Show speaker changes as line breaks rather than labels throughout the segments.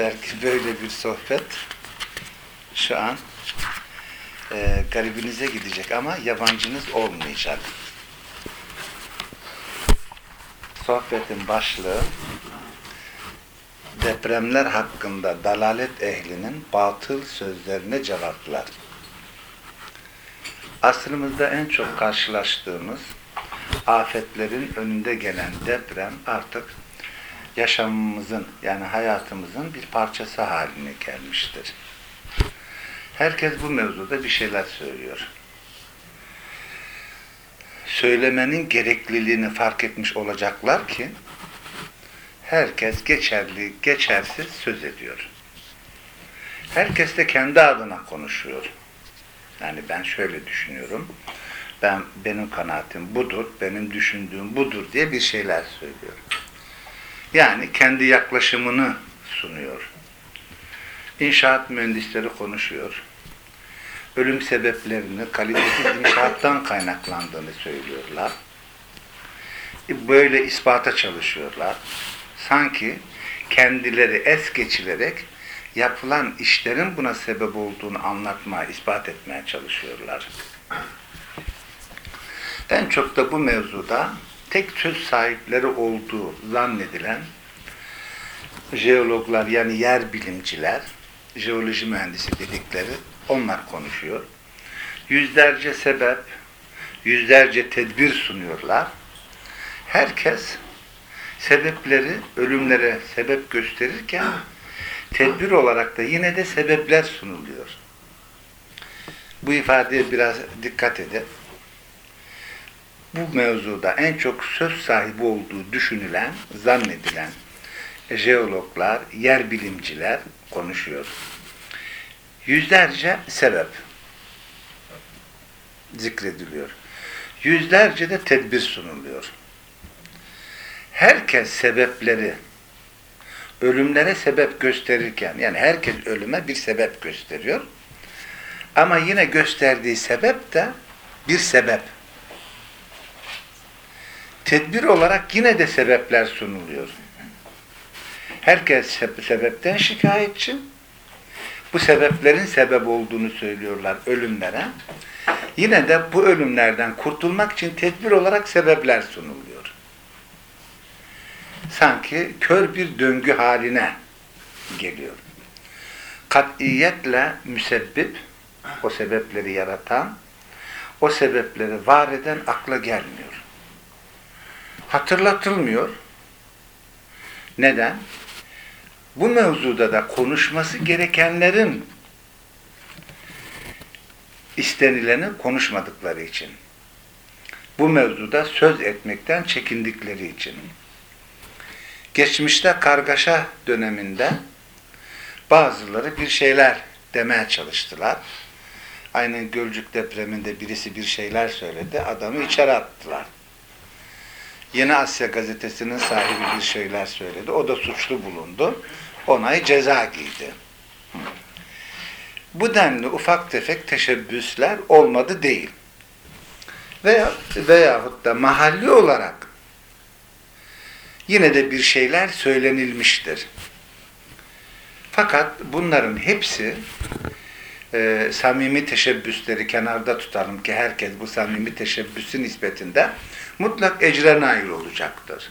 Belki böyle bir sohbet şu an e, garibinize gidecek ama yabancınız olmayacak. Sohbetin başlığı depremler hakkında dalalet ehlinin batıl sözlerine cevaplar. Asrımızda en çok karşılaştığımız afetlerin önünde gelen deprem artık yaşamımızın yani hayatımızın bir parçası haline gelmiştir. Herkes bu mevzuda bir şeyler söylüyor. Söylemenin gerekliliğini fark etmiş olacaklar ki herkes geçerli, geçersiz söz ediyor. Herkes de kendi adına konuşuyor. Yani ben şöyle düşünüyorum. Ben benim kanaatim budur, benim düşündüğüm budur diye bir şeyler söylüyor. Yani kendi yaklaşımını sunuyor. İnşaat mühendisleri konuşuyor. Ölüm sebeplerini kalitesiz inşaattan kaynaklandığını söylüyorlar. Böyle ispata çalışıyorlar. Sanki kendileri es geçilerek yapılan işlerin buna sebep olduğunu anlatmaya, ispat etmeye çalışıyorlar. En çok da bu mevzuda tek söz sahipleri olduğu zannedilen jeologlar yani yer bilimciler, jeoloji mühendisi dedikleri onlar konuşuyor. Yüzlerce sebep, yüzlerce tedbir sunuyorlar. Herkes sebepleri ölümlere sebep gösterirken tedbir olarak da yine de sebepler sunuluyor. Bu ifadeye biraz dikkat edin. Bu mevzuda en çok söz sahibi olduğu düşünülen, zannedilen jeologlar, yer bilimciler konuşuyor. Yüzlerce sebep zikrediliyor. Yüzlerce de tedbir sunuluyor. Herkes sebepleri ölümlere sebep gösterirken, yani herkes ölüme bir sebep gösteriyor. Ama yine gösterdiği sebep de bir sebep. Tedbir olarak yine de sebepler sunuluyor. Herkes sebepten şikayetçi. Bu sebeplerin sebep olduğunu söylüyorlar ölümlere. Yine de bu ölümlerden kurtulmak için tedbir olarak sebepler sunuluyor. Sanki kör bir döngü haline geliyor. Katiyetle müsebbip, o sebepleri yaratan, o sebepleri var eden akla gelmiyor. Hatırlatılmıyor. Neden? Bu mevzuda da konuşması gerekenlerin istenileni konuşmadıkları için. Bu mevzuda söz etmekten çekindikleri için. Geçmişte kargaşa döneminde bazıları bir şeyler demeye çalıştılar. Aynen Gölcük depreminde birisi bir şeyler söyledi, adamı içeri attılar. Yeni Asya gazetesinin sahibi bir şeyler söyledi. O da suçlu bulundu. Onay ceza giydi. Bu denli ufak tefek teşebbüsler olmadı değil. Veya, veyahut da mahalli olarak yine de bir şeyler söylenilmiştir. Fakat bunların hepsi e, samimi teşebbüsleri kenarda tutalım ki herkes bu samimi teşebbüsü nispetinde mutlak ecre nail olacaktır.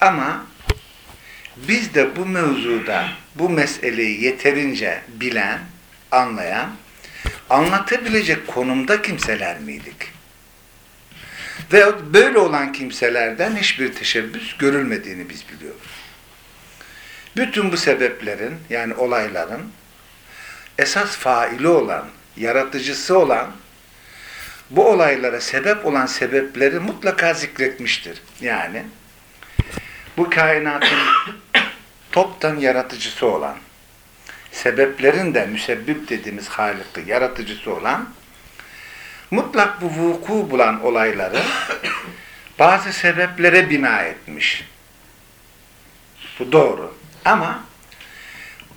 Ama biz de bu mevzuda bu meseleyi yeterince bilen, anlayan, anlatabilecek konumda kimseler miydik? Ve böyle olan kimselerden hiçbir teşebbüs görülmediğini biz biliyoruz. Bütün bu sebeplerin yani olayların esas faili olan, yaratıcısı olan bu olaylara sebep olan sebepleri mutlaka zikretmiştir. Yani bu kainatın toptan yaratıcısı olan, sebeplerin de müsebbip dediğimiz halikti, yaratıcısı olan, mutlak bu vuku bulan olayları bazı sebeplere bina etmiş. Bu doğru. Ama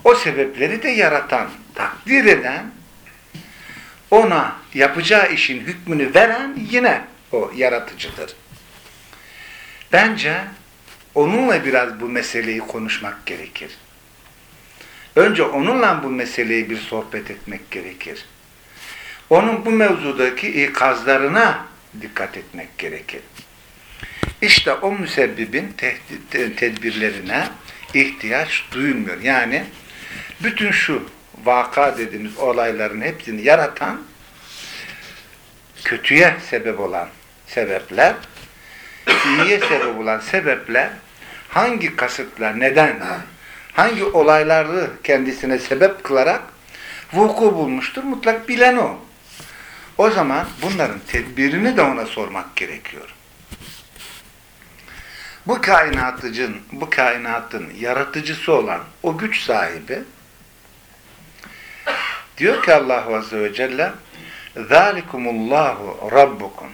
o sebepleri de yaratan, takdir eden, ona yapacağı işin hükmünü veren yine o yaratıcıdır. Bence onunla biraz bu meseleyi konuşmak gerekir. Önce onunla bu meseleyi bir sohbet etmek gerekir. Onun bu mevzudaki ikazlarına dikkat etmek gerekir. İşte o müsebbibin tedbirlerine ihtiyaç duyulmuyor. Yani bütün şu vaka dediğimiz olayların hepsini yaratan kötüye sebep olan sebepler iyiye sebep olan sebepler hangi kasıtla, neden, hangi olayları kendisine sebep kılarak vuku bulmuştur? Mutlak bilen o. O zaman bunların tedbirini de ona sormak gerekiyor. Bu kainatıcın, bu kainatın yaratıcısı olan o güç sahibi diyor ki Allah Azze ve Celle ذَٰلِكُمُ اللّٰهُ رَبُّكُمْ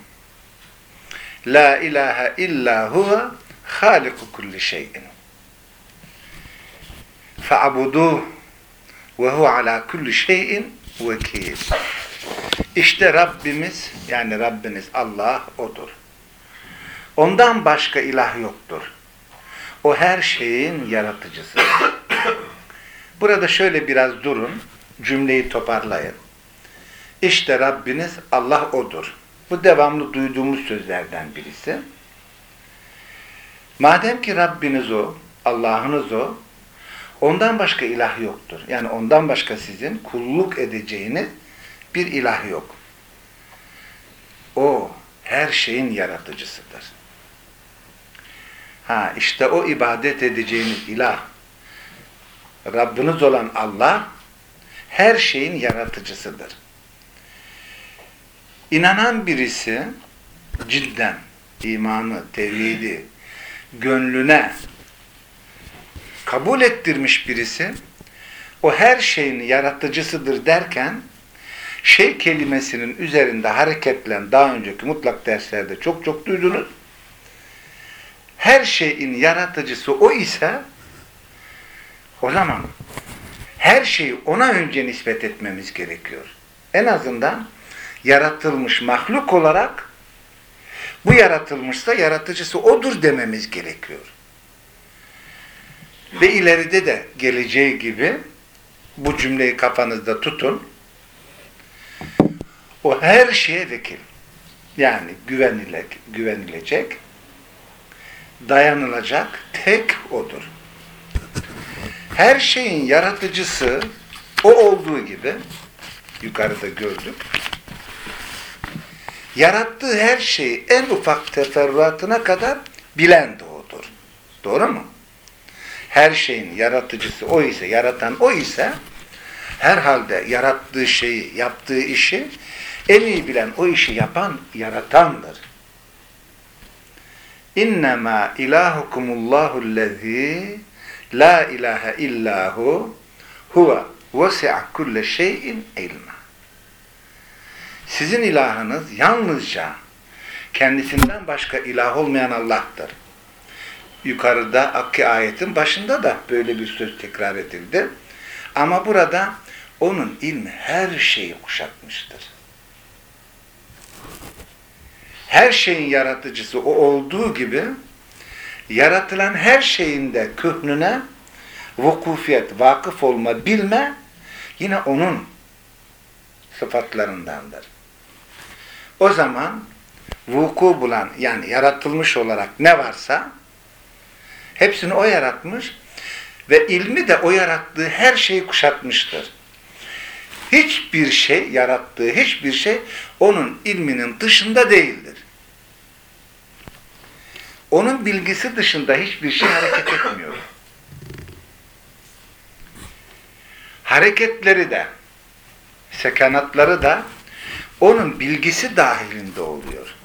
La ilahe illa huve haliku kulli şeyin. Fa'buduh ve huve ala kulli şeyin vekil. İşte Rabbimiz yani Rabbiniz Allah odur. Ondan başka ilah yoktur. O her şeyin yaratıcısı. Burada şöyle biraz durun, cümleyi toparlayın. İşte Rabbiniz Allah odur. Bu devamlı duyduğumuz sözlerden birisi. Madem ki Rabbiniz o, Allah'ınız o, ondan başka ilah yoktur. Yani ondan başka sizin kulluk edeceğiniz bir ilah yok. O her şeyin yaratıcısıdır. Ha işte o ibadet edeceğiniz ilah, Rabbiniz olan Allah, her şeyin yaratıcısıdır. İnanan birisi cidden imanı, tevhidi gönlüne kabul ettirmiş birisi o her şeyin yaratıcısıdır derken şey kelimesinin üzerinde hareketlen daha önceki mutlak derslerde çok çok duydunuz. Her şeyin yaratıcısı o ise o zaman her şeyi ona önce nispet etmemiz gerekiyor. En azından yaratılmış mahluk olarak bu yaratılmışsa yaratıcısı odur dememiz gerekiyor. Ve ileride de geleceği gibi bu cümleyi kafanızda tutun. O her şeye vekil. Yani güvenile, güvenilecek, dayanılacak tek odur. Her şeyin yaratıcısı o olduğu gibi yukarıda gördük yarattığı her şeyi en ufak teferruatına kadar bilen de odur. Doğru mu? Her şeyin yaratıcısı o ise, yaratan o ise herhalde yarattığı şeyi, yaptığı işi en iyi bilen o işi yapan yaratandır. İnnemâ ilâhukumullâhullezî la ilahe illâhu huve vesi'a kulle şeyin ilma. Sizin ilahınız yalnızca kendisinden başka ilah olmayan Allah'tır. Yukarıda Akki ayetin başında da böyle bir söz tekrar edildi. Ama burada onun ilmi her şeyi kuşatmıştır. Her şeyin yaratıcısı o olduğu gibi yaratılan her şeyin de kühnüne vukufiyet, vakıf olma, bilme yine onun sıfatlarındandır. O zaman vuku bulan yani yaratılmış olarak ne varsa Hepsini o yaratmış ve ilmi de o yarattığı her şeyi kuşatmıştır. Hiçbir şey, yarattığı hiçbir şey onun ilminin dışında değildir. Onun bilgisi dışında hiçbir şey hareket etmiyor. Hareketleri de, sekanatları da onun bilgisi dahilinde oluyor.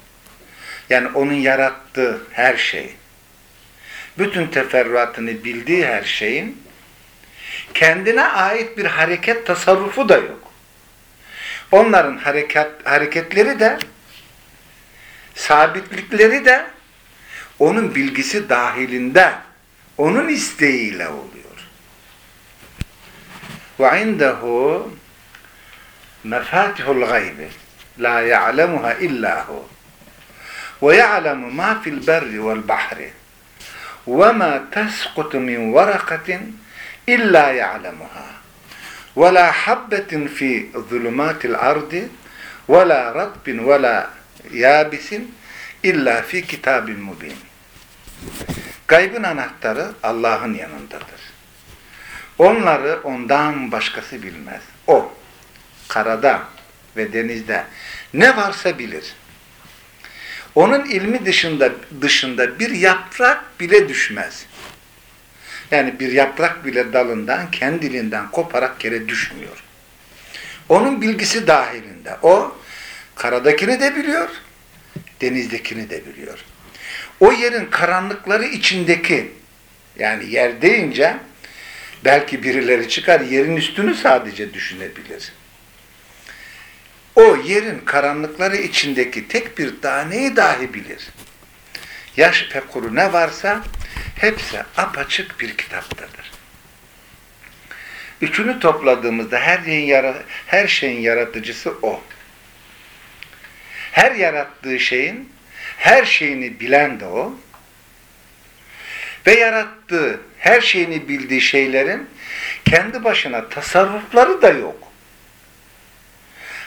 Yani onun yarattığı her şey, bütün teferruatını bildiği her şeyin kendine ait bir hareket tasarrufu da yok. Onların hareket, hareketleri de sabitlikleri de onun bilgisi dahilinde onun isteğiyle oluyor. Ve indehu mefatihul gaybi la ya'lemuha illa hu ve ya'lemu ma fil berri vel bahri ve ma tesqutu min varakatin illa ya'lemuha ve la habbetin fi zulumatil ardi ve la ratbin ve la yabisin. Gaybın anahtarı Allah'ın yanındadır. Onları ondan başkası bilmez. O, karada ve denizde ne varsa bilir. Onun ilmi dışında dışında bir yaprak bile düşmez. Yani bir yaprak bile dalından, kendiliğinden koparak yere düşmüyor. Onun bilgisi dahilinde. O, karadakini de biliyor, denizdekini de biliyor. O yerin karanlıkları içindeki, yani yer deyince, belki birileri çıkar, yerin üstünü sadece düşünebilir. O yerin karanlıkları içindeki tek bir taneyi dahi bilir. Yaş pekuru ne varsa hepsi apaçık bir kitaptadır. Üçünü topladığımızda her şeyin, her şeyin yaratıcısı O. Her yarattığı şeyin her şeyini bilen de O. Ve yarattığı her şeyini bildiği şeylerin kendi başına tasarrufları da yok.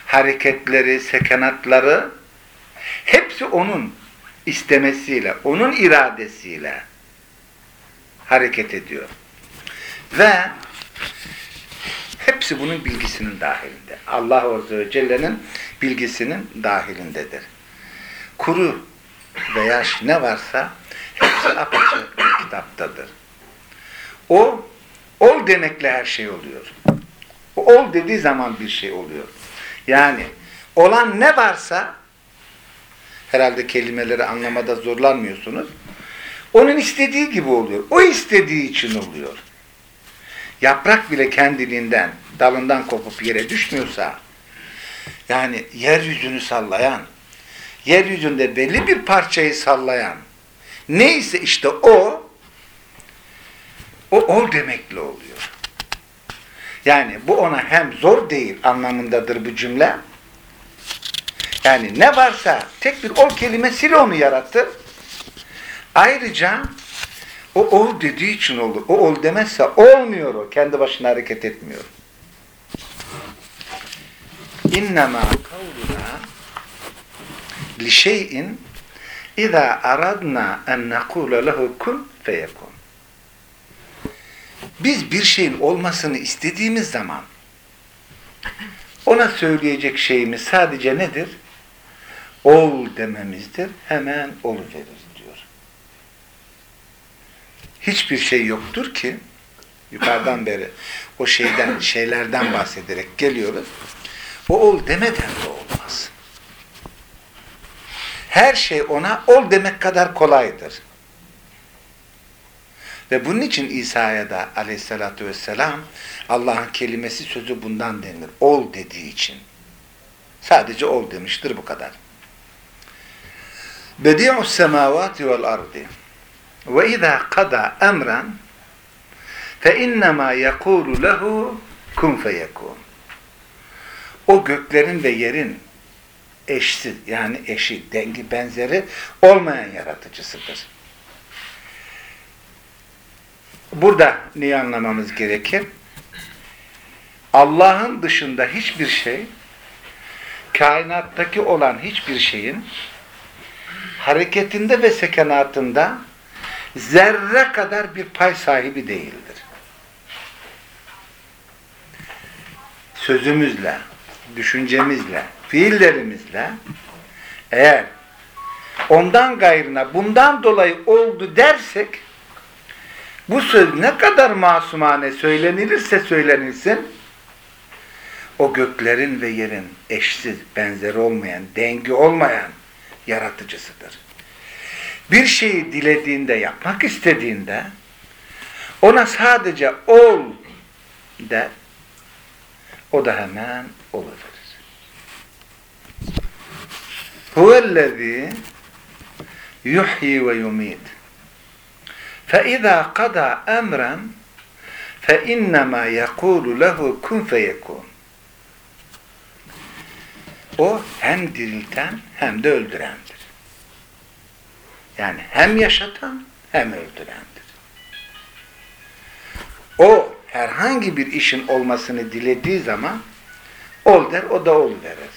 Hareketleri, sekenatları hepsi onun istemesiyle, onun iradesiyle hareket ediyor. Ve hepsi bunun bilgisinin dahilinde. Allah Azze ve Celle'nin bilgisinin dahilindedir. Kuru ve yaş ne varsa hepsi apaçık bir kitaptadır. O, ol demekle her şey oluyor. O ol dediği zaman bir şey oluyor. Yani olan ne varsa herhalde kelimeleri anlamada zorlanmıyorsunuz. Onun istediği gibi oluyor. O istediği için oluyor. Yaprak bile kendiliğinden, dalından kopup yere düşmüyorsa, yani yeryüzünü sallayan, yeryüzünde belli bir parçayı sallayan, neyse işte o, o ol demekle oluyor. Yani bu ona hem zor değil anlamındadır bu cümle. Yani ne varsa tek bir ol kelimesiyle onu yarattır. Ayrıca o ol dediği için olur. O ol demezse olmuyor o. Kendi başına hareket etmiyor. İnnemâ kavluna şeyin İza aradna en nekule lehu kun feyekun. Biz bir şeyin olmasını istediğimiz zaman ona söyleyecek şeyimiz sadece nedir? Ol dememizdir. Hemen oluverir diyor. Hiçbir şey yoktur ki yukarıdan beri o şeyden, şeylerden bahsederek geliyoruz. O ol demeden de olmaz. Her şey ona ol demek kadar kolaydır. Ve bunun için İsa'ya da aleyhissalatü vesselam Allah'ın kelimesi sözü bundan denir. Ol dediği için. Sadece ol demiştir bu kadar. Bedi'us semavati vel ardi ve izâ kada emran fe innemâ yekûlu lehu kun feyekûn. O göklerin ve yerin eşsiz yani eşi, dengi, benzeri olmayan yaratıcısıdır. Burada neyi anlamamız gerekir? Allah'ın dışında hiçbir şey, kainattaki olan hiçbir şeyin hareketinde ve sekenatında zerre kadar bir pay sahibi değildir. Sözümüzle, düşüncemizle, fiillerimizle eğer ondan gayrına bundan dolayı oldu dersek bu söz ne kadar masumane söylenilirse söylenilsin o göklerin ve yerin eşsiz, benzeri olmayan, dengi olmayan yaratıcısıdır. Bir şeyi dilediğinde, yapmak istediğinde ona sadece ol der. O da hemen oluverir. Huvellezî yuhyi ve yumit. فَاِذَا قَدَى اَمْرًا فَاِنَّمَا يَقُولُ لَهُ كُنْ فَيَكُونَ O hem dirilten hem de öldürendir. Yani hem yaşatan hem öldürendir. O herhangi bir işin olmasını dilediği zaman ol der, o da ol verir.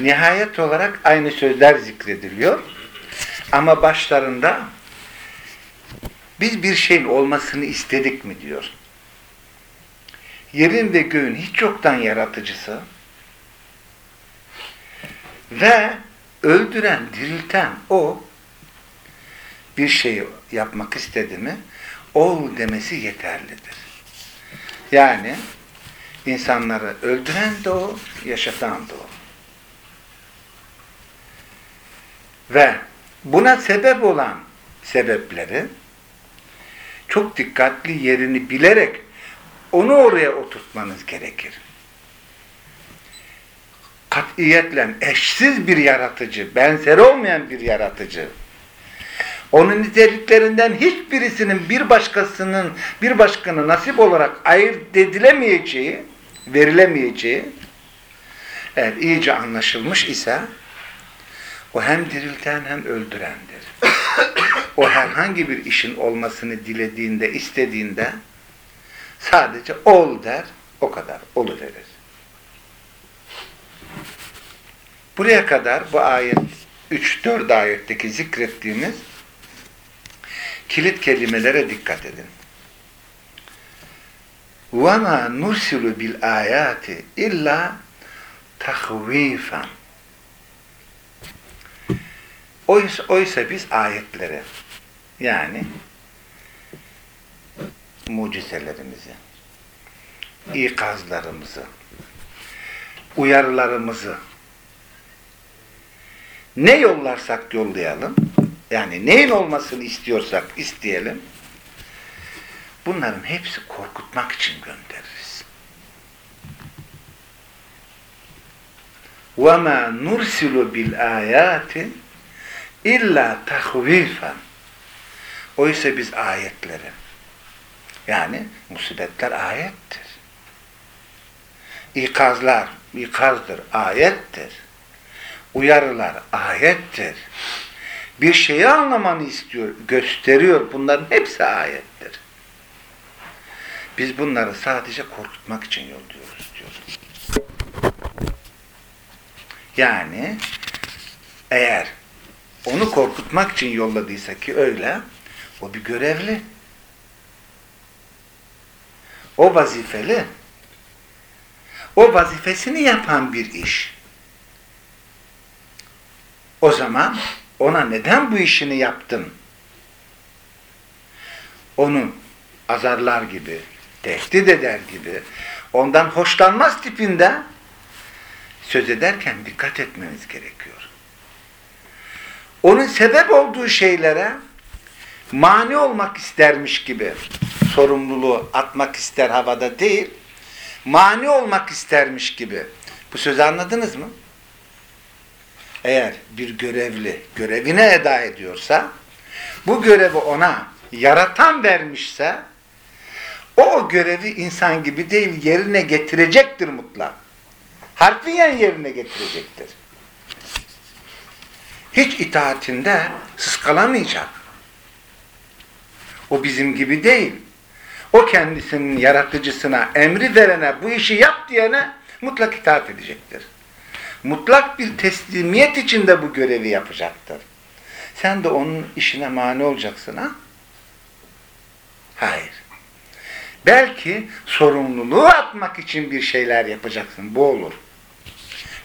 Nihayet olarak aynı sözler zikrediliyor. Ama başlarında biz bir şeyin olmasını istedik mi diyor. Yerin ve göğün hiç yoktan yaratıcısı ve öldüren, dirilten o bir şeyi yapmak istedi mi ol demesi yeterlidir. Yani insanları öldüren de o, yaşatan da o. Ve buna sebep olan sebepleri çok dikkatli yerini bilerek onu oraya oturtmanız gerekir. Katiyetle eşsiz bir yaratıcı, benzeri olmayan bir yaratıcı, onun niteliklerinden hiçbirisinin bir başkasının, bir başkanı nasip olarak ayırt edilemeyeceği, verilemeyeceği, eğer iyice anlaşılmış ise, o hem dirilten hem öldürendir. o herhangi bir işin olmasını dilediğinde, istediğinde sadece ol der, o kadar oluverir. Buraya kadar bu ayet 3-4 ayetteki zikrettiğimiz kilit kelimelere dikkat edin. وَمَا نُرْسِلُ بِالْآيَاتِ اِلَّا تَخْو۪يفًا Oysa, oysa biz ayetlere yani mucizelerimizi, ikazlarımızı, uyarılarımızı ne yollarsak yollayalım, yani neyin olmasını istiyorsak isteyelim, bunların hepsi korkutmak için göndeririz. وَمَا نُرْسِلُ بِالْآيَاتِ İlla tahvifen. Oysa biz ayetleri yani musibetler ayettir. İkazlar, ikazdır, ayettir. Uyarılar ayettir. Bir şeyi anlamanı istiyor, gösteriyor. Bunların hepsi ayettir. Biz bunları sadece korkutmak için yolluyoruz diyor. Yani eğer onu korkutmak için yolladıysa ki öyle, o bir görevli. O vazifeli. O vazifesini yapan bir iş. O zaman ona neden bu işini yaptın? Onu azarlar gibi, tehdit eder gibi, ondan hoşlanmaz tipinde söz ederken dikkat etmemiz gerekiyor onun sebep olduğu şeylere mani olmak istermiş gibi sorumluluğu atmak ister havada değil, mani olmak istermiş gibi. Bu sözü anladınız mı? Eğer bir görevli görevine eda ediyorsa, bu görevi ona yaratan vermişse, o, görevi insan gibi değil yerine getirecektir mutlak. Harfiyen yerine getirecektir hiç itaatinde sıskalamayacak. O bizim gibi değil. O kendisinin yaratıcısına, emri verene, bu işi yap diyene mutlak itaat edecektir. Mutlak bir teslimiyet içinde bu görevi yapacaktır. Sen de onun işine mani olacaksın ha? Hayır. Belki sorumluluğu atmak için bir şeyler yapacaksın. Bu olur.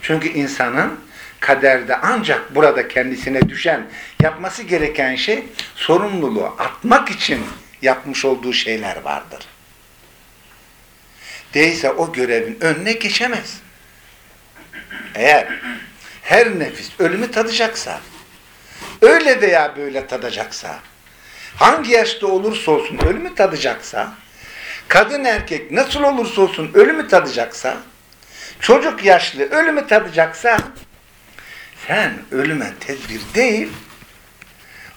Çünkü insanın kaderde ancak burada kendisine düşen, yapması gereken şey sorumluluğu atmak için yapmış olduğu şeyler vardır. Değilse o görevin önüne geçemez. Eğer her nefis ölümü tadacaksa, öyle veya böyle tadacaksa, hangi yaşta olursa olsun ölümü tadacaksa, kadın erkek nasıl olursa olsun ölümü tadacaksa, çocuk yaşlı ölümü tadacaksa, sen ölüme tedbir değil,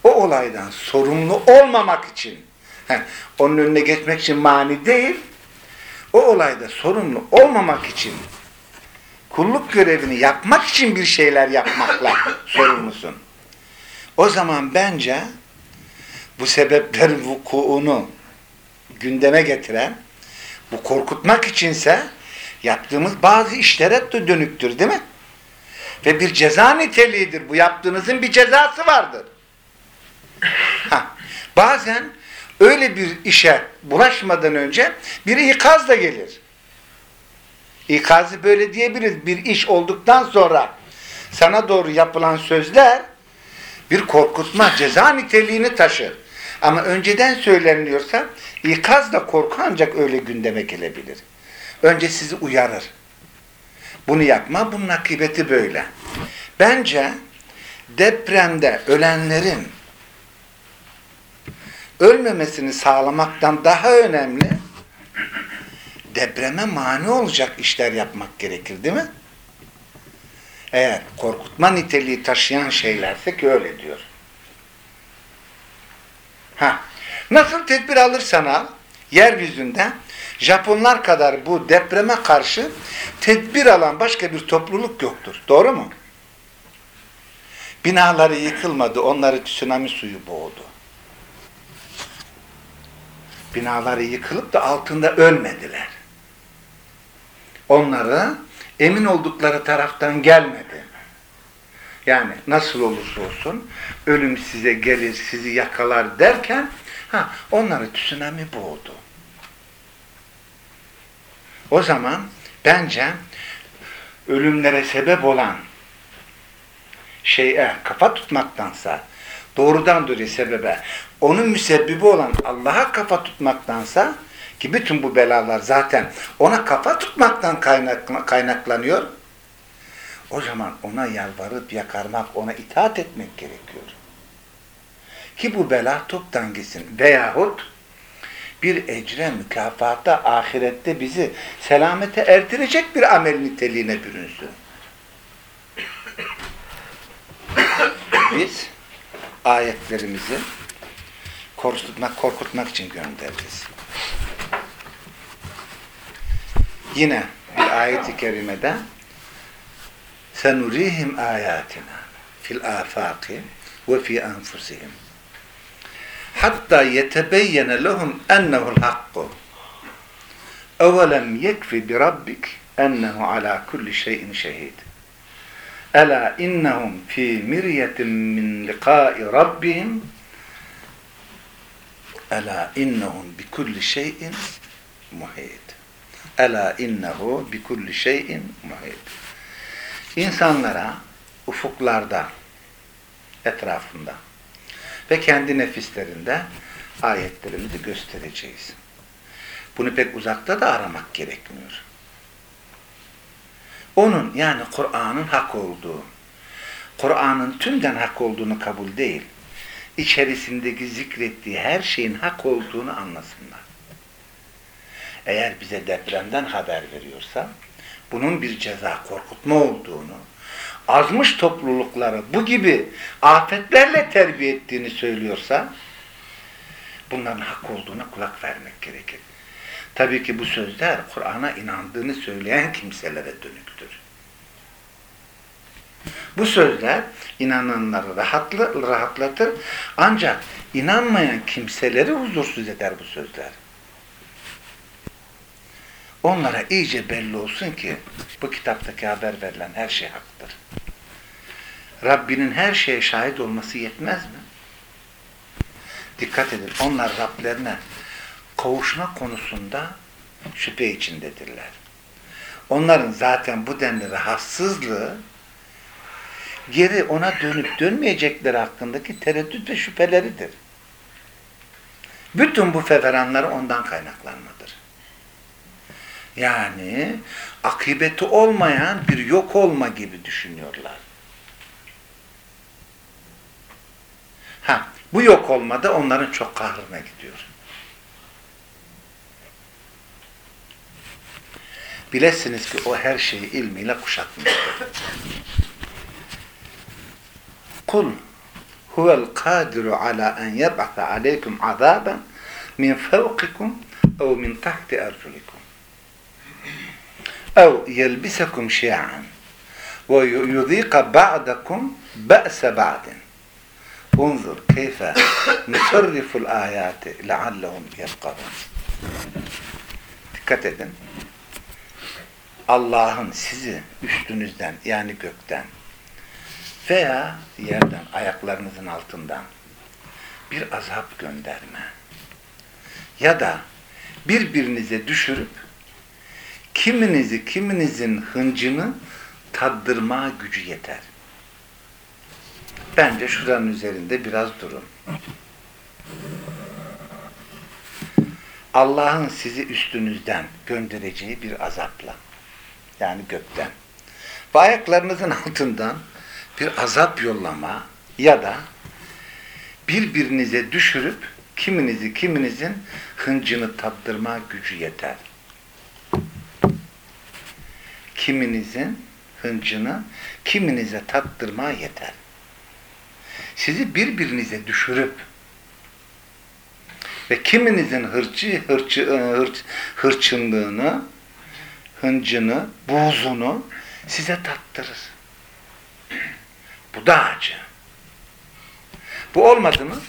o olaydan sorumlu olmamak için, heh, onun önüne geçmek için mani değil, o olayda sorumlu olmamak için kulluk görevini yapmak için bir şeyler yapmakla sorumlusun. O zaman bence bu sebeplerin vukuunu gündeme getiren, bu korkutmak içinse yaptığımız bazı işlere de dönüktür değil mi? Ve bir ceza niteliğidir. Bu yaptığınızın bir cezası vardır. Ha, bazen öyle bir işe bulaşmadan önce bir ikaz da gelir. İkazı böyle diyebiliriz. Bir iş olduktan sonra sana doğru yapılan sözler bir korkutma, ceza niteliğini taşır. Ama önceden söyleniliyorsa ikaz da korku ancak öyle gündeme gelebilir. Önce sizi uyarır. Bunu yapma, bunun akıbeti böyle. Bence depremde ölenlerin ölmemesini sağlamaktan daha önemli depreme mani olacak işler yapmak gerekir değil mi? Eğer korkutma niteliği taşıyan şeylerse ki öyle diyor. Ha, nasıl tedbir alırsan al, yeryüzünde Japonlar kadar bu depreme karşı tedbir alan başka bir topluluk yoktur. Doğru mu? Binaları yıkılmadı, onları tsunami suyu boğdu. Binaları yıkılıp da altında ölmediler. Onları emin oldukları taraftan gelmedi. Yani nasıl olursa olsun ölüm size gelir, sizi yakalar derken ha, onları tsunami boğdu. O zaman bence ölümlere sebep olan şeye kafa tutmaktansa doğrudan doğruya sebebe onun müsebbibi olan Allah'a kafa tutmaktansa ki bütün bu belalar zaten ona kafa tutmaktan kaynaklanıyor. O zaman ona yalvarıp yakarmak, ona itaat etmek gerekiyor. Ki bu bela toptan gitsin. Veyahut bir ecre, mükafata, ahirette bizi selamete erdirecek bir amel niteliğine bürünsün. Biz ayetlerimizi korkutmak, korkutmak için göndeririz. Yine bir ayet-i kerimede senurihim ayatina fil afaki ve fi anfusihim hatta yetebeyyene lehum ennehu'l hakku evelem yekfi bi rabbik ennehu ala kulli şeyin şehid Ela innahum fi miryetin min liqa'i rabbihim Ela innahum bi kulli şeyin muhit. Ela innehu bi kulli şeyin muhit. İnsanlara ufuklarda, etrafında ve kendi nefislerinde ayetlerimizi göstereceğiz. Bunu pek uzakta da aramak gerekmiyor. Onun yani Kur'an'ın hak olduğu, Kur'an'ın tümden hak olduğunu kabul değil, içerisindeki zikrettiği her şeyin hak olduğunu anlasınlar. Eğer bize depremden haber veriyorsa, bunun bir ceza, korkutma olduğunu, azmış toplulukları bu gibi afetlerle terbiye ettiğini söylüyorsa, bunların hak olduğuna kulak vermek gerekir. Tabii ki bu sözler Kur'an'a inandığını söyleyen kimselere dönüktür. Bu sözler inananları rahatlı, rahatlatır ancak inanmayan kimseleri huzursuz eder bu sözler. Onlara iyice belli olsun ki bu kitaptaki haber verilen her şey haktır. Rabbinin her şeye şahit olması yetmez mi? Dikkat edin. Onlar Rablerine kavuşma konusunda şüphe içindedirler. Onların zaten bu denli rahatsızlığı geri ona dönüp dönmeyecekleri hakkındaki tereddüt ve şüpheleridir. Bütün bu feveranları ondan kaynaklanmadır. Yani akıbeti olmayan bir yok olma gibi düşünüyorlar. Ha, bu yok olmada onların çok kahrına gidiyor. Bilesiniz ki o her şeyi ilmiyle kuşatmıştır. Kul huvel kadiru ala en yeb'ate aleykum azaben min fevkikum ev min tahti erculikum ev yelbisekum şi'an ve yudika ba'dakum ba'se ba'din unzur keyfe nusarriful ayati leallehum yefkahun dikkat edin Allah'ın sizi üstünüzden yani gökten veya yerden, ayaklarınızın altından bir azap gönderme ya da birbirinize düşürüp kiminizi kiminizin hıncını tattırma gücü yeter. Bence şuranın üzerinde biraz durun. Allah'ın sizi üstünüzden göndereceği bir azapla yani gökten ve ayaklarınızın altından bir azap yollama ya da birbirinize düşürüp kiminizi kiminizin hıncını tattırma gücü yeter. Kiminizin hıncını kiminize tattırma yeter. Sizi birbirinize düşürüp ve kiminizin hırçı, hırçı, hırç, hırçınlığını, hıncını, buğzunu size tattırır. Bu da acı. Bu olmadı mı?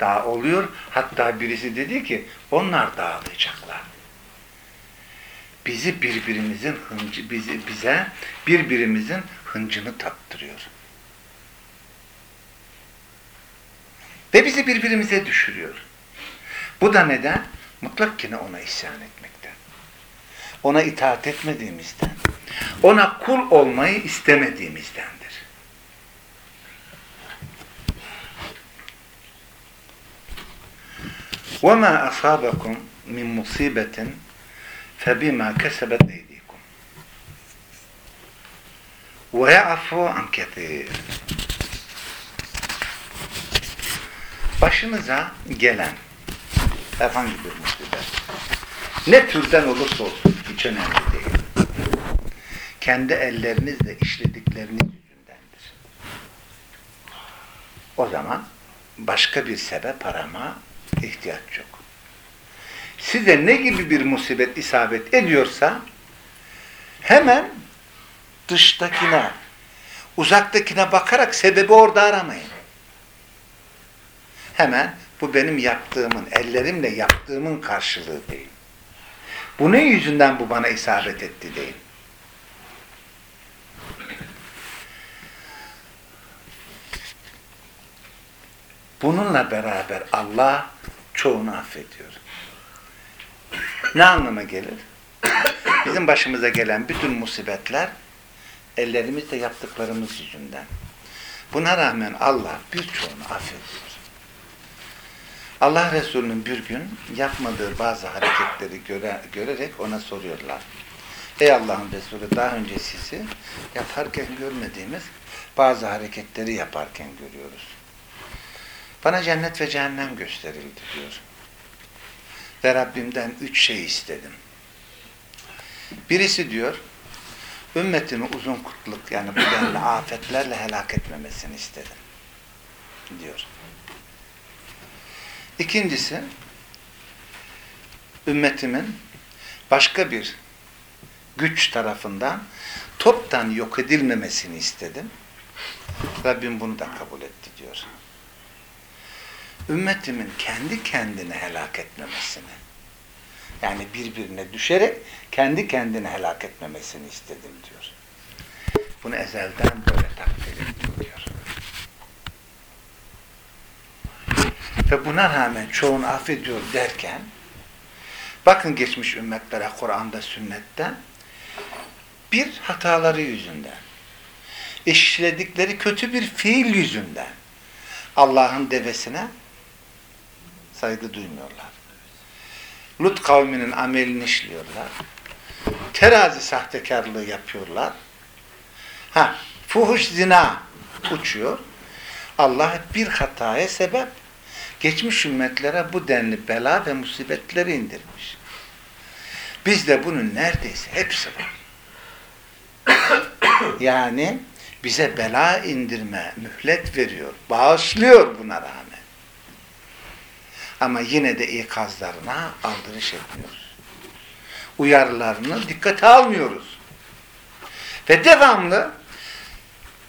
Daha oluyor. Hatta birisi dedi ki onlar dağılacaklar. Bizi birbirimizin hıncı, bizi, bize birbirimizin hıncını tattırıyor. Ve bizi birbirimize düşürüyor. Bu da neden? Mutlak yine ona isyan etmekten. Ona itaat etmediğimizden. Ona kul olmayı istemediğimizdendir. وَمَا أَصَابَكُمْ مِنْ مُصِيبَةٍ فَبِمَا كَسَبَتْ اَيْدِيكُمْ وَيَعْفُوا عَنْ كَثِيرٍ Başınıza gelen herhangi bir musibet ne türden olursa olsun hiç önemli değil. Kendi ellerinizle işledikleriniz yüzündendir. O zaman başka bir sebep arama ihtiyaç yok. Size ne gibi bir musibet isabet ediyorsa hemen dıştakine, uzaktakine bakarak sebebi orada aramayın. Hemen bu benim yaptığımın, ellerimle yaptığımın karşılığı değil. Bunun yüzünden bu bana isabet etti değil. Bununla beraber Allah çoğunu affediyor. Ne anlama gelir? Bizim başımıza gelen bütün musibetler ellerimizle yaptıklarımız yüzünden. Buna rağmen Allah birçoğunu affediyor. Allah Resulü'nün bir gün yapmadığı bazı hareketleri göre, görerek ona soruyorlar. Ey Allah'ın Resulü daha önce sizi yaparken görmediğimiz bazı hareketleri yaparken görüyoruz. Bana cennet ve cehennem gösterildi diyor. Ve Rabbimden üç şey istedim. Birisi diyor, ümmetimi uzun kutluk yani bu denli afetlerle helak etmemesini istedim. Diyor. İkincisi, ümmetimin başka bir güç tarafından toptan yok edilmemesini istedim. Rabbim bunu da kabul etti diyor. Ümmetimin kendi kendini helak etmemesini, yani birbirine düşerek kendi kendini helak etmemesini istedim diyor. Bunu ezelden böyle takdir ettim diyor. Ve buna rağmen çoğunu affediyor derken bakın geçmiş ümmetlere Kur'an'da, sünnette bir hataları yüzünden işledikleri kötü bir fiil yüzünden Allah'ın devesine saygı duymuyorlar. Lut kavminin amelini işliyorlar. Terazi sahtekarlığı yapıyorlar. Ha, fuhuş zina uçuyor. Allah bir hataya sebep geçmiş ümmetlere bu denli bela ve musibetleri indirmiş. Bizde bunun neredeyse hepsi var. yani bize bela indirme, mühlet veriyor, bağışlıyor buna rağmen. Ama yine de ikazlarına aldırış etmiyoruz. Uyarılarını dikkate almıyoruz. Ve devamlı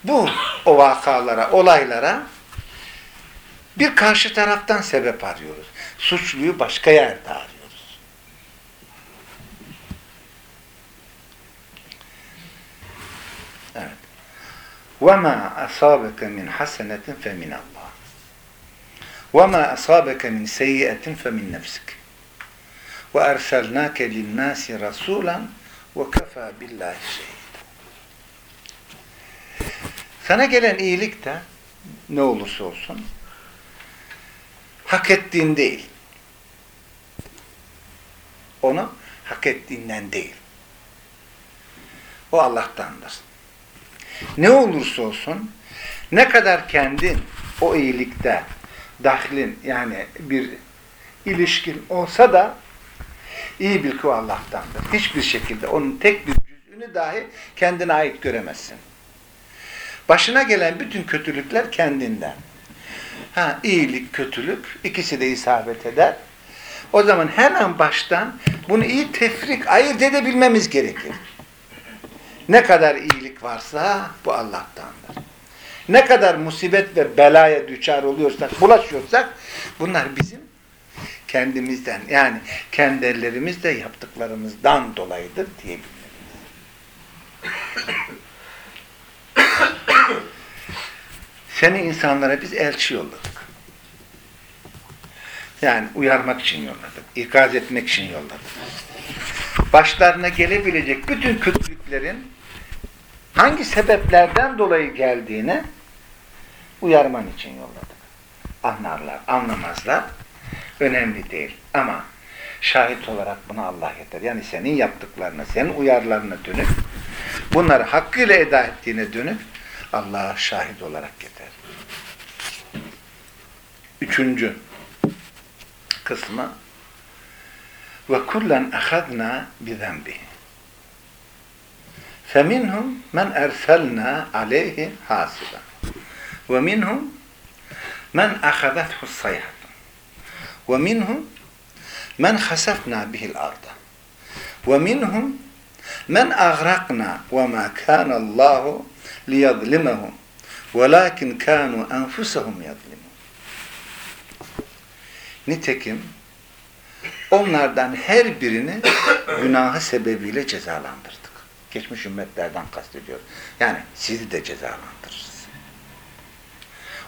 bu o vakalara, olaylara bir karşı taraftan sebep arıyoruz. Suçluyu başka yerde arıyoruz. Evet. وَمَا أَصَابَكَ مِنْ حَسَنَةٍ فَمِنَ اللّٰهِ وَمَا أَصَابَكَ مِنْ سَيِّئَةٍ فَمِنْ نَفْسِكَ وَأَرْسَلْنَاكَ لِلنَّاسِ رَسُولًا وَكَفَى بِاللّٰهِ شَهِيدًا Sana gelen iyilik de ne olursa olsun hak ettiğin değil. Onu hak ettiğinden değil. O Allah'tandır. Ne olursa olsun ne kadar kendin o iyilikte dahlin yani bir ilişkin olsa da iyi bil ki o Allah'tandır. Hiçbir şekilde onun tek bir cüzünü dahi kendine ait göremezsin. Başına gelen bütün kötülükler kendinden. Ha, iyilik, kötülük ikisi de isabet eder. O zaman hemen baştan bunu iyi tefrik, ayırt edebilmemiz gerekir. Ne kadar iyilik varsa bu Allah'tandır. Ne kadar musibet ve belaya düçar oluyorsak, bulaşıyorsak bunlar bizim kendimizden yani kendi ellerimizle yaptıklarımızdan dolayıdır diyebiliriz. Seni insanlara biz elçi yolladık. Yani uyarmak için yolladık. ikaz etmek için yolladık. Başlarına gelebilecek bütün kötülüklerin hangi sebeplerden dolayı geldiğini uyarman için yolladık. Anlarlar, anlamazlar. Önemli değil. Ama şahit olarak buna Allah yeter. Yani senin yaptıklarına, senin uyarlarına dönük, bunları hakkıyla eda ettiğine dönük Allah'a şahit olarak yeter. Üçüncü kısmı ve kullen ahadna bi zenbi. Feminhum men erselna aleyhi hasiba. Ve minhum men ahadathu sayhat. Ve minhum men hasafna bihil arda. Ve minhum men agraqna ve ma kana Allahu liyazlimahum velakin kanu enfusahum yazlimun. Nitekim onlardan her birini günahı sebebiyle cezalandırdık. Geçmiş ümmetlerden kastediyor. Yani sizi de cezalandırırız.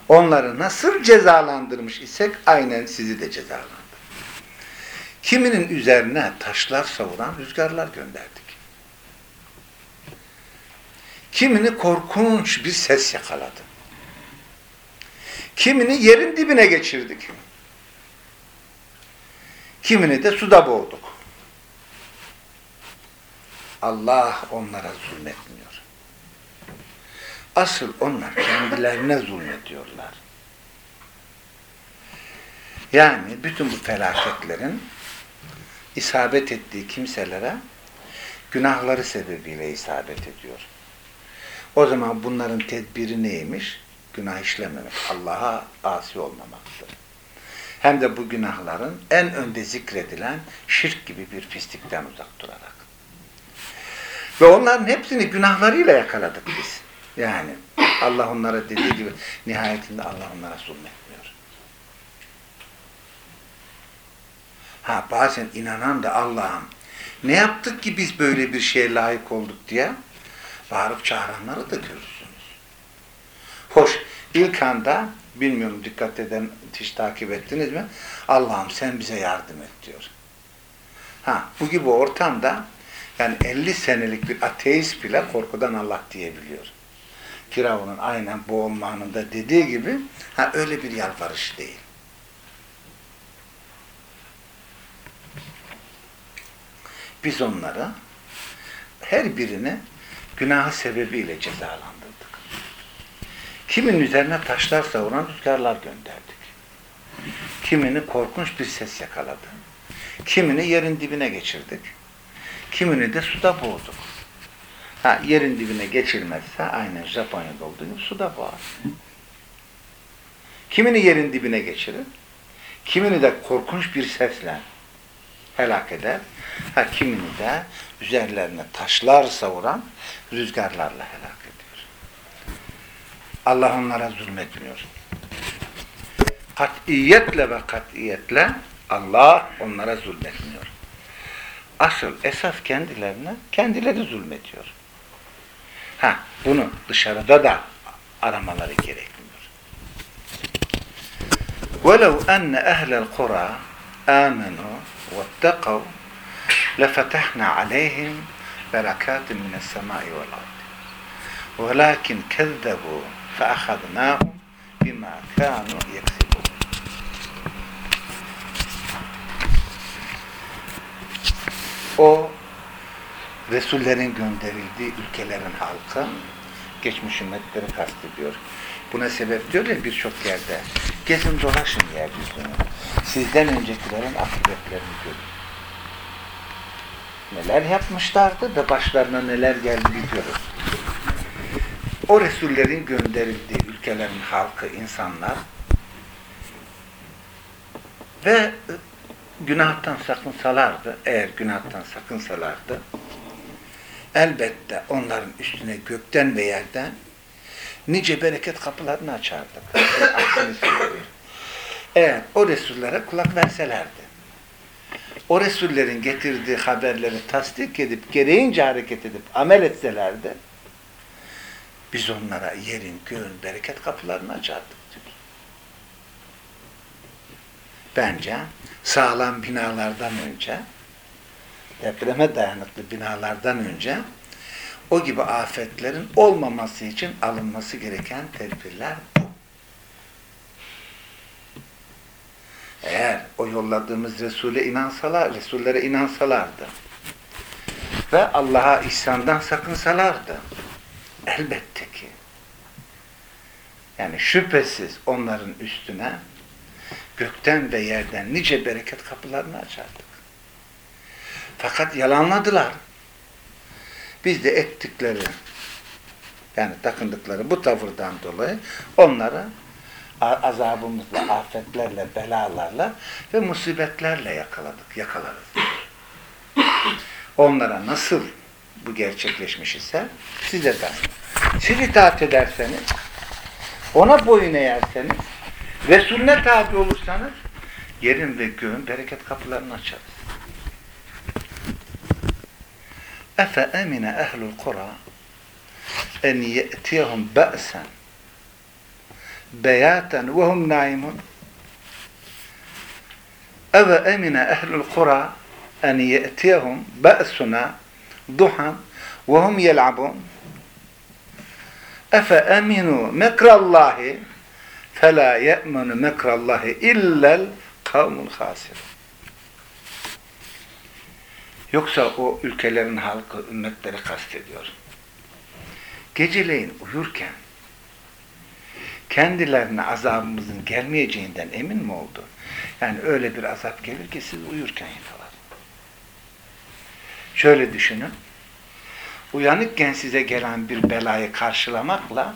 Onları nasıl cezalandırmış isek aynen sizi de cezalandırır. Kiminin üzerine taşlar savuran rüzgarlar gönderdik. Kimini korkunç bir ses yakaladı. Kimini yerin dibine geçirdik. Kimini de suda boğduk. Allah onlara zulmetmiyor. Asıl onlar kendilerine zulmediyorlar. Yani bütün bu felaketlerin isabet ettiği kimselere günahları sebebiyle isabet ediyor. O zaman bunların tedbiri neymiş? Günah işlememek, Allah'a asi olmamaktır. Hem de bu günahların en önde zikredilen şirk gibi bir pislikten uzak durarak. Ve onların hepsini günahlarıyla yakaladık biz. Yani Allah onlara dediği gibi nihayetinde Allah onlara zulmetmiyor. Ha bazen inanan da Allah'ım ne yaptık ki biz böyle bir şeye layık olduk diye bağırıp çağıranları da görürsünüz. Hoş, ilk anda bilmiyorum dikkat eden hiç takip ettiniz mi? Allah'ım sen bize yardım et diyor. Ha, bu gibi ortamda yani 50 senelik bir ateist bile korkudan Allah diyebiliyor. Firavun'un aynen boğulma anında dediği gibi ha öyle bir yalvarış değil. Biz onları her birini günahı sebebiyle cezalandırdık. Kimin üzerine taşlar savuran rüzgarlar gönderdik. Kimini korkunç bir ses yakaladı. Kimini yerin dibine geçirdik. Kimini de suda boğduk. Ha, yerin dibine geçilmezse aynen Japonya'da olduğu gibi suda boğar. Kimini yerin dibine geçirir. Kimini de korkunç bir sesle helak eder. Ha, kimini de üzerlerine taşlar savuran rüzgarlarla helak ediyor. Allah onlara zulmetmiyor. Katiyetle ve katiyetle Allah onlara zulmetmiyor. Asıl esas kendilerine kendileri zulmediyor. Ha, bunu dışarıda da aramaları gerekmiyor. وَلَوْ أَنَّ أَهْلَ الْقُرَى آمَنُوا وَاتَّقَوْا لَفَتَحْنَا عَلَيْهِمْ بَرَكَاتٍ مِنَ السَّمَاءِ وَالْأَرْضِ وَلَكِنْ كَذَّبُوا فَأَخَذْنَاهُمْ بِمَا كَانُوا يَكْسِبُونَ O Resullerin gönderildiği ülkelerin halkı geçmiş ümmetleri kastediyor. Buna sebep diyor ya birçok yerde. Gezin dolaşın yeryüzüne. Sizden öncekilerin akıbetlerini görün. Neler yapmışlardı da başlarına neler geldi biliyoruz. O Resullerin gönderildiği ülkelerin halkı, insanlar ve günahtan sakınsalardı, eğer günahtan sakınsalardı, elbette onların üstüne gökten ve yerden nice bereket kapılarını açardık. Eğer o Resullere kulak verselerdi, o Resullerin getirdiği haberleri tasdik edip, gereğince hareket edip, amel etselerdi, biz onlara yerin, göğün, bereket kapılarını açardık diyor. Bence sağlam binalardan önce, depreme dayanıklı binalardan önce o gibi afetlerin olmaması için alınması gereken tedbirler bu. Eğer o yolladığımız Resul'e inansalar, Resullere inansalardı ve Allah'a ihsandan sakınsalardı elbette ki yani şüphesiz onların üstüne gökten ve yerden nice bereket kapılarını açardık. Fakat yalanladılar. Biz de ettikleri yani takındıkları bu tavırdan dolayı onları azabımızla, afetlerle, belalarla ve musibetlerle yakaladık, yakalarız. Onlara nasıl bu gerçekleşmiş ise size de. Siz itaat ederseniz, ona boyun eğerseniz, Resulüne tabi olursanız, yerin ve göğün bereket kapılarını açarız. Efe emine ehlul kura en ye'tiyehum ba'sen beyaten ve hum naimun. Eve emine ehlul kura en ye'tiyehum be'suna duhan ve hum yel'abun. Efe eminu mekrallahi fela ye'menu mekrallahi illel kavmul hasir. Yoksa o ülkelerin halkı ümmetleri kastediyor. Geceleyin uyurken kendilerine azabımızın gelmeyeceğinden emin mi oldu? Yani öyle bir azap gelir ki siz uyurken yakalar. Şöyle düşünün. Uyanıkken size gelen bir belayı karşılamakla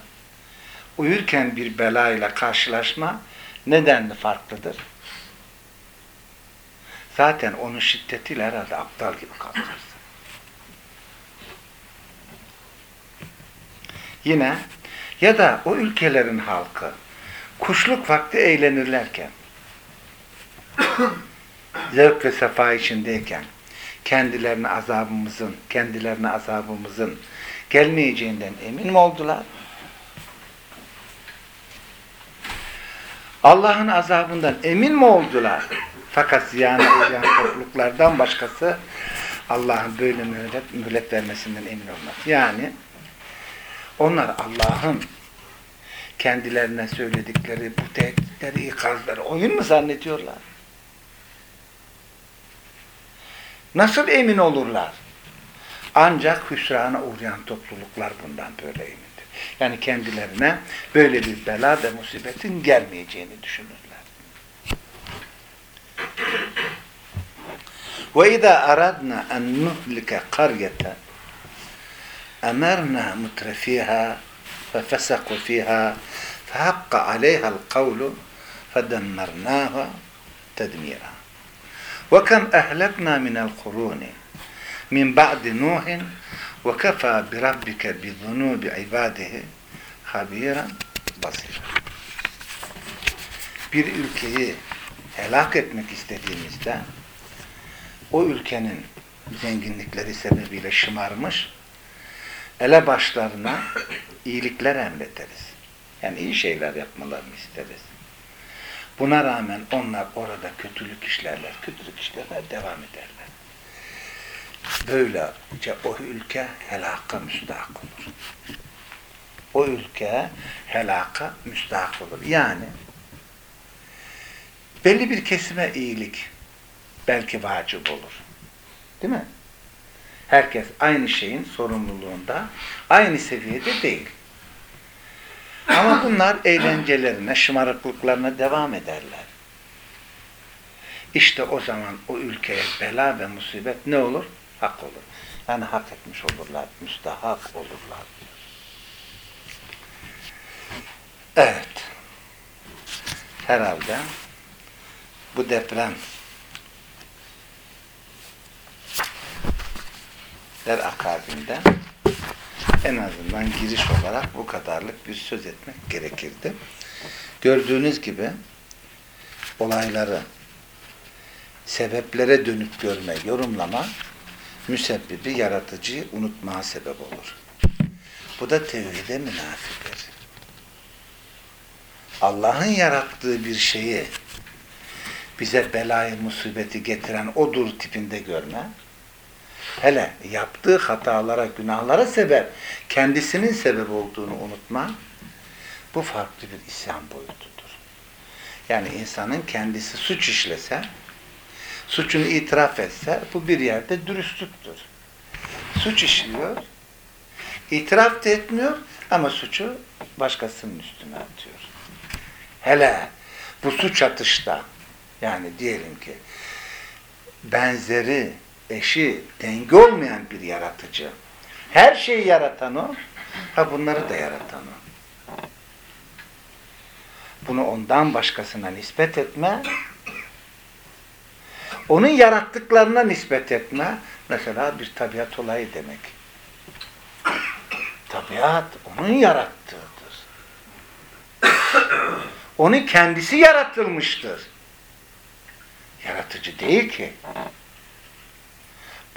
uyurken bir belayla karşılaşma nedenli farklıdır? Zaten onun şiddetiyle herhalde aptal gibi kalkarsın. Yine ya da o ülkelerin halkı kuşluk vakti eğlenirlerken zevk ve sefa içindeyken kendilerine azabımızın kendilerine azabımızın gelmeyeceğinden emin mi oldular? Allah'ın azabından emin mi oldular? Fakat ziyana uğrayan topluluklardan başkası Allah'ın böyle mühlet, mühlet vermesinden emin olmaz. Yani onlar Allah'ın kendilerine söyledikleri bu tehditleri, ikazları oyun mu zannediyorlar? Nasıl emin olurlar? Ancak hüsrana uğrayan topluluklar bundan böyle emindir. Yani kendilerine böyle bir bela ve musibetin gelmeyeceğini düşünürler. وَاِذَا أَرَدْنَا أَنْ نُهْلِكَ قَرْيَةً أَمَرْنَا مُتْرَفِيهَا فَفَسَقُوا فِيهَا فَحَقَّ عَلَيْهَا الْقَوْلُ فَدَمَّرْنَاهَا تَدْمِيرًا. وَكَمْ أَهْلَكْنَا مِنَ الْقُرُونِ مِنْ بَعْدِ نُوحٍ وَكَفَى بِرَبِّكَ بِذُنُوبِ عِبَادِهِ خَبِيرًا بَصِيرًا. Bir ülkeyi helak etmek istediğimizde o ülkenin zenginlikleri sebebiyle şımarmış elebaşlarına iyilikler emrederiz. Yani iyi şeyler yapmalarını isteriz. Buna rağmen onlar orada kötülük işlerler, kötülük işlerler devam ederler. Böylece o ülke helaka müstahak olur. O ülke helaka müstahak olur. Yani belli bir kesime iyilik belki vacip olur. Değil mi? Herkes aynı şeyin sorumluluğunda, aynı seviyede değil. Ama bunlar eğlencelerine, şımarıklıklarına devam ederler. İşte o zaman o ülkeye bela ve musibet ne olur? Hak olur. Yani hak etmiş olurlar, müstahak olurlar. Evet. Herhalde bu deprem der akabinde en azından giriş olarak bu kadarlık bir söz etmek gerekirdi. Gördüğünüz gibi olayları sebeplere dönüp görme, yorumlama müsebbibi, yaratıcıyı unutmaya sebep olur. Bu da tevhide münafidir. Allah'ın yarattığı bir şeyi bize belayı, musibeti getiren odur tipinde görme, hele yaptığı hatalara, günahlara sebep, kendisinin sebep olduğunu unutma, bu farklı bir isyan boyutudur. Yani insanın kendisi suç işlese, suçunu itiraf etse, bu bir yerde dürüstlüktür. Suç işliyor, itiraf da etmiyor ama suçu başkasının üstüne atıyor. Hele bu suç atışta, yani diyelim ki benzeri, eşi, denge olmayan bir yaratıcı. Her şeyi yaratan o, ha bunları da yaratan o. Bunu ondan başkasına nispet etme, onun yarattıklarına nispet etme, mesela bir tabiat olayı demek. Tabiat onun yarattığıdır. Onun kendisi yaratılmıştır. Yaratıcı değil ki.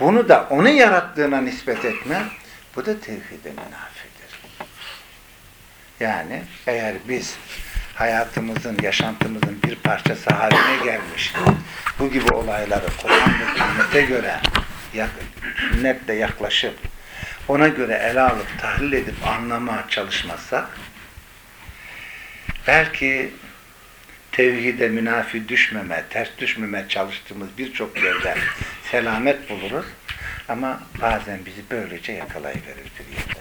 Bunu da onun yarattığına nispet etme, bu da tevhide münafidir. Yani eğer biz hayatımızın, yaşantımızın bir parçası haline gelmiş, bu gibi olayları Kur'an ve sünnete göre sünnetle yaklaşıp ona göre ele alıp tahlil edip anlamaya çalışmazsak belki tevhide münafi düşmeme, ters düşmeme çalıştığımız birçok yerde selamet buluruz. Ama bazen bizi böylece yakalayıverir bir yerde.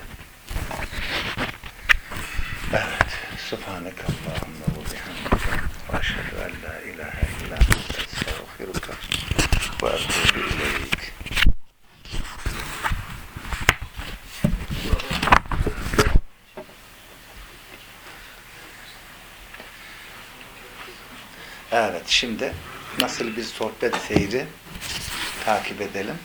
Evet. Subhaneke Allahümme ve bihamdike ve eşhedü en la ilahe illa ente estağfiruke ve etûbü ileyk. Evet, şimdi nasıl bir sohbet seyri takip edelim.